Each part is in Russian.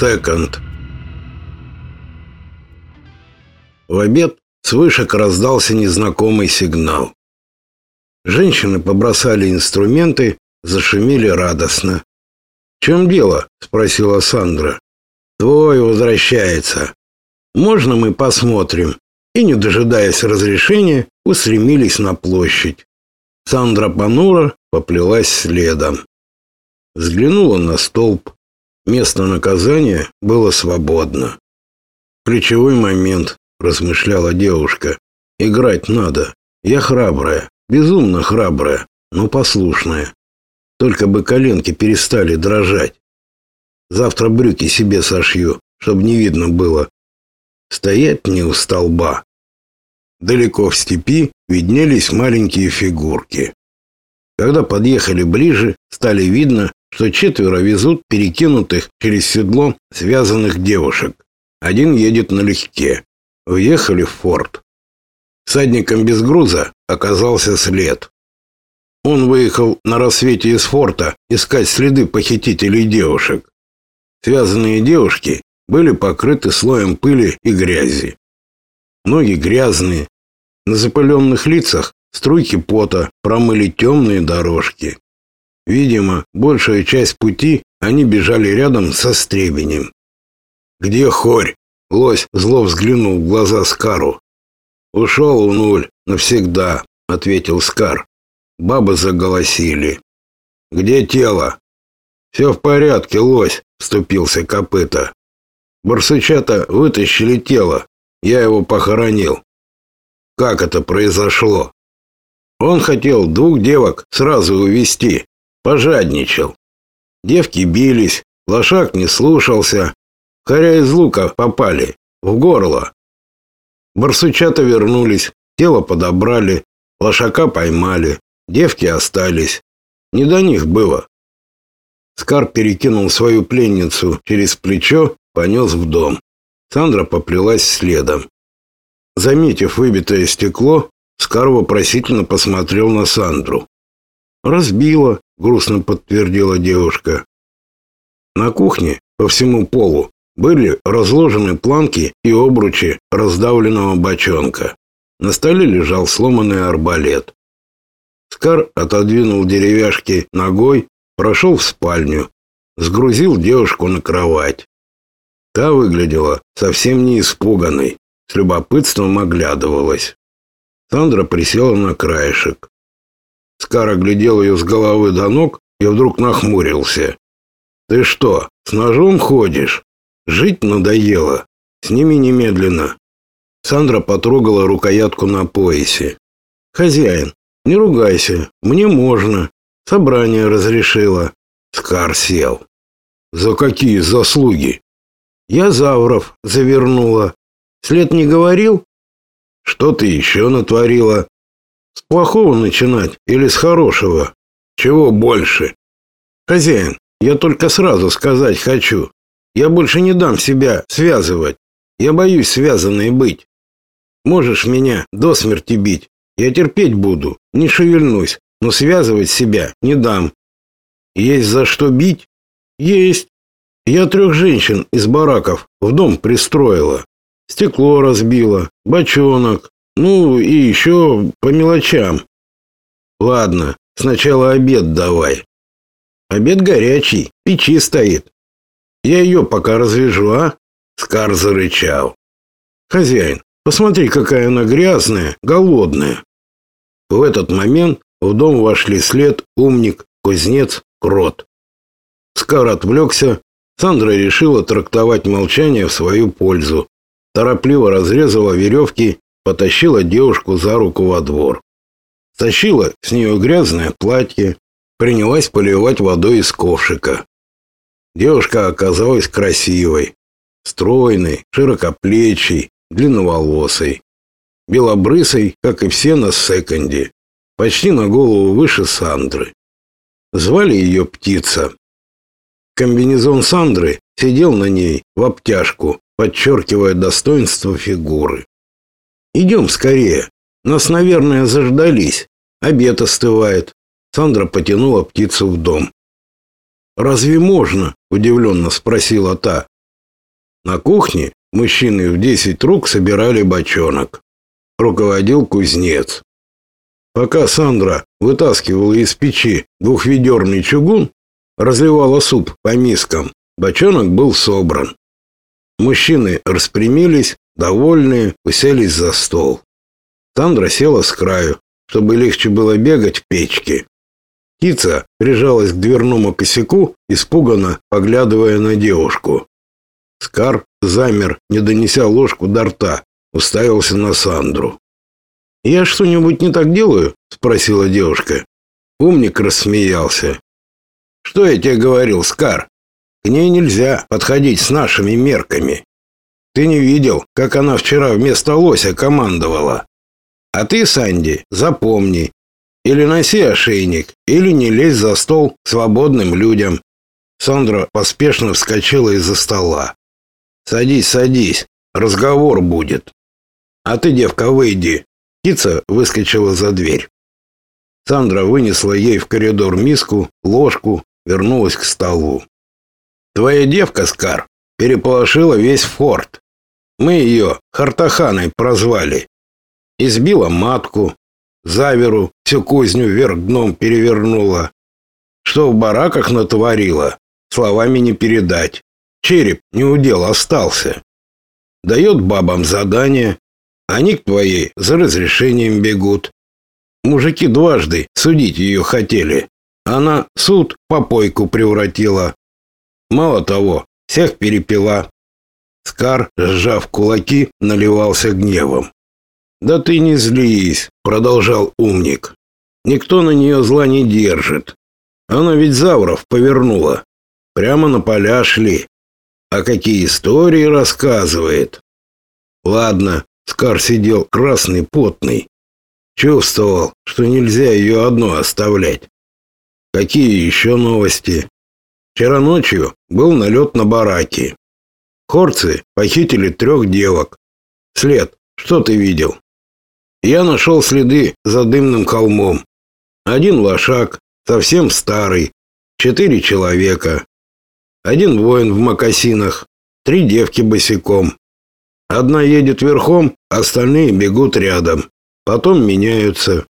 Секонд. В обед с вышек раздался незнакомый сигнал. Женщины побросали инструменты, зашумели радостно. «В чем дело?» — спросила Сандра. «Твой возвращается. Можно мы посмотрим?» И, не дожидаясь разрешения, устремились на площадь. Сандра понура поплелась следом. Взглянула на столб. Место наказания было свободно. Ключевой момент, размышляла девушка. Играть надо. Я храбрая, безумно храбрая, но послушная. Только бы коленки перестали дрожать. Завтра брюки себе сошью, чтобы не видно было. Стоять мне у столба. Далеко в степи виднелись маленькие фигурки. Когда подъехали ближе, стали видно, что четверо везут перекинутых через седло связанных девушек. Один едет налегке. Въехали в форт. Садником без груза оказался след. Он выехал на рассвете из форта искать следы похитителей девушек. Связанные девушки были покрыты слоем пыли и грязи. Ноги грязные, на запыленных лицах струйки пота промыли темные дорожки. Видимо, большая часть пути они бежали рядом со стребенем. «Где хорь?» — лось зло взглянул в глаза Скару. «Ушел у нуль навсегда», — ответил Скар. Бабы заголосили. «Где тело?» «Все в порядке, лось», — вступился копыта. «Барсучата вытащили тело. Я его похоронил». «Как это произошло?» «Он хотел двух девок сразу увести. Пожадничал. Девки бились, лошак не слушался. Коря из лука попали. В горло. Барсучата вернулись, тело подобрали, лошака поймали, девки остались. Не до них было. Скар перекинул свою пленницу через плечо, понес в дом. Сандра поплелась следом. Заметив выбитое стекло, Скар вопросительно посмотрел на Сандру. «Разбила», — грустно подтвердила девушка. На кухне по всему полу были разложены планки и обручи раздавленного бочонка. На столе лежал сломанный арбалет. Скар отодвинул деревяшки ногой, прошел в спальню, сгрузил девушку на кровать. Та выглядела совсем не испуганной, с любопытством оглядывалась. Сандра присела на краешек. Скар оглядел ее с головы до ног и вдруг нахмурился. «Ты что, с ножом ходишь? Жить надоело. Сними немедленно». Сандра потрогала рукоятку на поясе. «Хозяин, не ругайся, мне можно. Собрание разрешило». Скар сел. «За какие заслуги?» «Я Завров завернула. След не говорил?» «Что ты еще натворила?» С плохого начинать или с хорошего? Чего больше? Хозяин, я только сразу сказать хочу. Я больше не дам себя связывать. Я боюсь связанной быть. Можешь меня до смерти бить. Я терпеть буду, не шевельнусь, но связывать себя не дам. Есть за что бить? Есть. Я трех женщин из бараков в дом пристроила. Стекло разбила, бочонок, ну и еще по мелочам. Ладно, сначала обед давай. Обед горячий, печи стоит. Я ее пока развяжу, а? Скар зарычал. Хозяин, посмотри, какая она грязная, голодная. В этот момент в дом вошли след, умник, кузнец, крот. Скар отвлекся. Сандра решила трактовать молчание в свою пользу. Торопливо разрезала веревки потащила девушку за руку во двор. Тащила с нее грязное платье, принялась поливать водой из ковшика. Девушка оказалась красивой, стройной, широкоплечей, длинноволосой, белобрысой, как и все на секонде, почти на голову выше Сандры. Звали ее Птица. Комбинезон Сандры сидел на ней в обтяжку, подчеркивая достоинство фигуры. Идем скорее. Нас, наверное, заждались. Обед остывает. Сандра потянула птицу в дом. «Разве можно?» – удивленно спросила та. На кухне мужчины в десять рук собирали бочонок. Руководил кузнец. Пока Сандра вытаскивала из печи двухведерный чугун, разливала суп по мискам, бочонок был собран. Мужчины распрямились, довольные, уселись за стол. Сандра села с краю, чтобы легче было бегать в печке. Птица прижалась к дверному косяку, испуганно поглядывая на девушку. Скар замер, не донеся ложку до рта, уставился на Сандру. «Я что-нибудь не так делаю?» — спросила девушка. Умник рассмеялся. «Что я тебе говорил, Скар? К ней нельзя подходить с нашими мерками. Ты не видел, как она вчера вместо лося командовала? А ты, Санди, запомни, или носи ошейник, или не лезь за стол свободным людям. Сандра поспешно вскочила из-за стола. Садись, садись, разговор будет. А ты, девка, выйди. Птица выскочила за дверь. Сандра вынесла ей в коридор миску, ложку, вернулась к столу. Твоя девка, Скар, переполошила весь форт. Мы ее Хартаханой прозвали. Избила матку, Заверу всю кузню вверх дном перевернула. Что в бараках натворила, словами не передать. Череп не удел остался. Дает бабам задание, они к твоей за разрешением бегут. Мужики дважды судить ее хотели. Она суд попойку превратила. Мало того, всех перепила. Скар, сжав кулаки, наливался гневом. «Да ты не злись», — продолжал умник. «Никто на нее зла не держит. Она ведь Завров повернула. Прямо на поля шли. А какие истории рассказывает?» «Ладно», — Скар сидел красный, потный. Чувствовал, что нельзя ее одну оставлять. «Какие еще новости?» «Вчера ночью был налет на бараки. Хорцы похитили трех девок. След, что ты видел?» Я нашел следы за дымным холмом. Один лошак, совсем старый, четыре человека. Один воин в мокасинах, три девки босиком. Одна едет верхом, остальные бегут рядом. Потом меняются.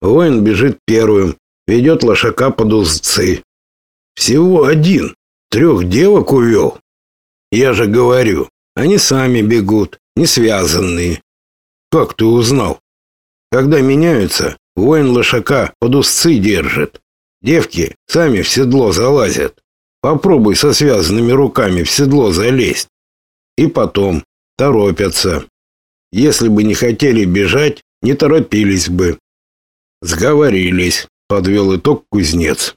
Воин бежит первым, ведет лошака под узцы. Всего один, трех девок увел. Я же говорю, они сами бегут, не связанные. Как ты узнал? Когда меняются, воин лошака под узцы держит. Девки сами в седло залазят. Попробуй со связанными руками в седло залезть. И потом торопятся. Если бы не хотели бежать, не торопились бы. Сговорились, подвел итог кузнец.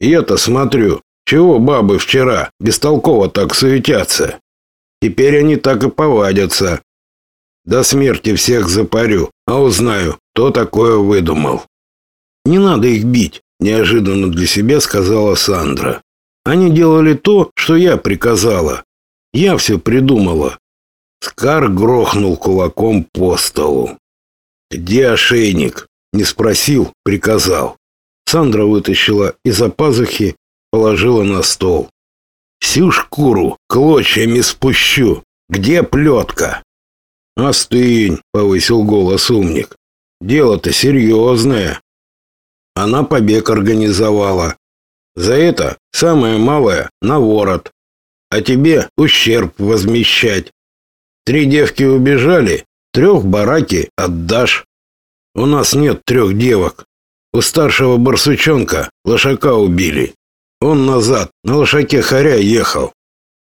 Я-то смотрю, чего бабы вчера бестолково так суетятся. Теперь они так и повадятся. До смерти всех запарю, а узнаю, кто такое выдумал. Не надо их бить, неожиданно для себя сказала Сандра. Они делали то, что я приказала. Я все придумала. Скар грохнул кулаком по столу. Где ошейник? Не спросил, приказал. Сандра вытащила из-за пазухи, положила на стол. Всю шкуру клочьями спущу. Где плетка? «Остынь», — повысил голос умник. «Дело-то серьезное». Она побег организовала. За это самое малое на ворот. А тебе ущерб возмещать. Три девки убежали, трех бараки отдашь. У нас нет трех девок. У старшего барсучонка лошака убили. Он назад на лошаке хоря ехал.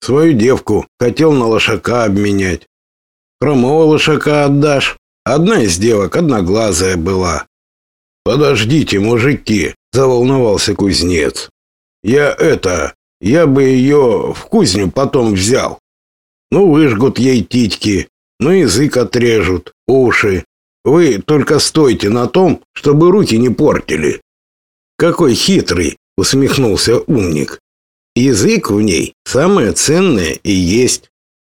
Свою девку хотел на лошака обменять. Хромого лошака отдашь. Одна из девок одноглазая была. Подождите, мужики, заволновался кузнец. Я это, я бы ее в кузню потом взял. Ну, выжгут ей титьки, ну, язык отрежут, уши. Вы только стойте на том, чтобы руки не портили. Какой хитрый, усмехнулся умник. Язык в ней самое ценное и есть.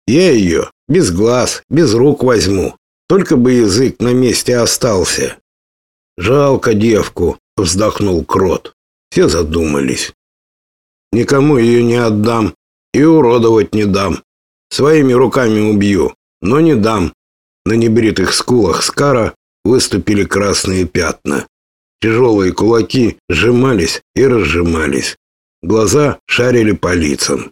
Я ее без глаз, без рук возьму. Только бы язык на месте остался. Жалко девку, вздохнул Крот. Все задумались. Никому ее не отдам и уродовать не дам. Своими руками убью, но не дам. На небритых скулах Скара выступили красные пятна. Тяжелые кулаки сжимались и разжимались. Глаза шарили по лицам.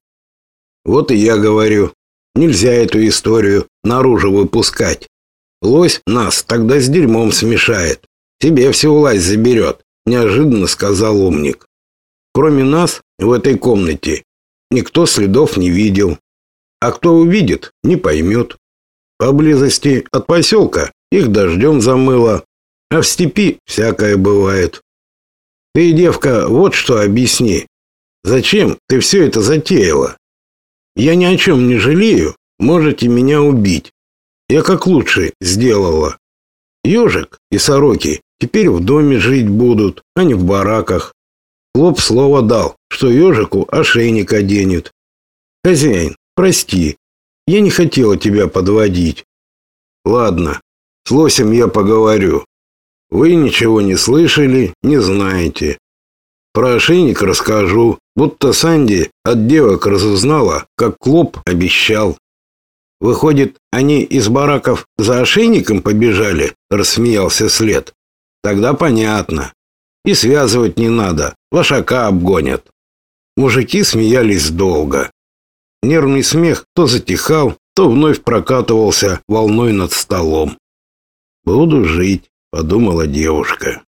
Вот и я говорю, нельзя эту историю наружу выпускать. Лось нас тогда с дерьмом смешает. Тебе всю власть заберет, неожиданно сказал умник. Кроме нас в этой комнате никто следов не видел. А кто увидит, не поймет. Поблизости от поселка их дождем замыло, а в степи всякое бывает. Ты, девка, вот что объясни. Зачем ты все это затеяла? Я ни о чем не жалею, можете меня убить. Я как лучше сделала. Ежик и сороки теперь в доме жить будут, а не в бараках. Клоп слово дал, что ежику ошейник оденет. Хозяин, прости, я не хотела тебя подводить. Ладно, с лосем я поговорю. Вы ничего не слышали, не знаете. Про ошейник расскажу, будто Санди от девок разузнала, как Клоп обещал. Выходит, они из бараков за ошейником побежали, рассмеялся след. Тогда понятно. И связывать не надо, лошака обгонят. Мужики смеялись долго. Нервный смех то затихал, то вновь прокатывался волной над столом. «Буду жить», — подумала девушка.